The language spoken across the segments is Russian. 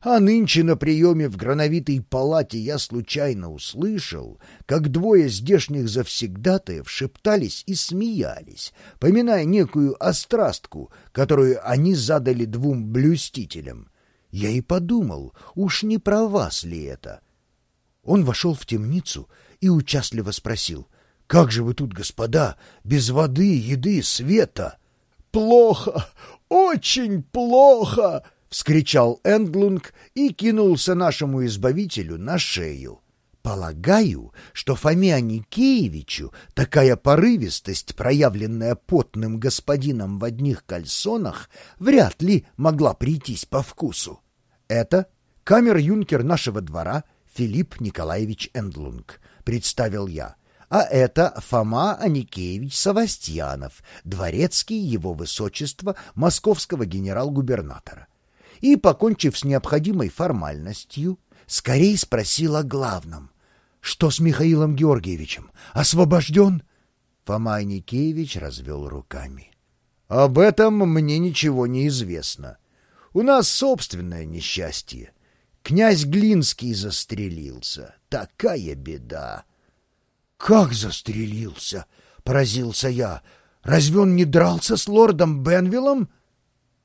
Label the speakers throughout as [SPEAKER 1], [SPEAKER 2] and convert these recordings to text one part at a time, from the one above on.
[SPEAKER 1] А нынче на приеме в грановитой палате я случайно услышал, как двое здешних завсегдатаев шептались и смеялись, поминая некую острастку, которую они задали двум блюстителям. Я и подумал, уж не про вас ли это? Он вошел в темницу и участливо спросил, «Как же вы тут, господа, без воды, еды, света?» «Плохо, очень плохо!» — вскричал Эндлунг и кинулся нашему избавителю на шею. Полагаю, что Фоме Аникеевичу такая порывистость, проявленная потным господином в одних кальсонах, вряд ли могла прийтись по вкусу. Это камер-юнкер нашего двора Филипп Николаевич Эндлунг, представил я. А это Фома Аникеевич Савастьянов, дворецкий его высочества московского генерал-губернатора и, покончив с необходимой формальностью, скорее спросил о главном. «Что с Михаилом Георгиевичем? Освобожден?» Фома Аникеевич развел руками. «Об этом мне ничего не известно. У нас собственное несчастье. Князь Глинский застрелился. Такая беда!» «Как застрелился?» — поразился я. «Разве он не дрался с лордом Бенвиллом?»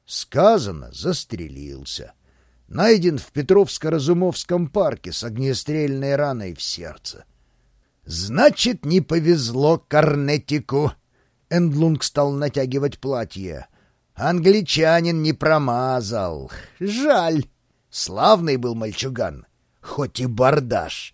[SPEAKER 1] Сказано, застрелился. Найден в Петровско-Разумовском парке с огнестрельной раной в сердце. «Значит, не повезло Корнетику!» Эндлунг стал натягивать платье. «Англичанин не промазал. Жаль. Славный был мальчуган, хоть и бардаш.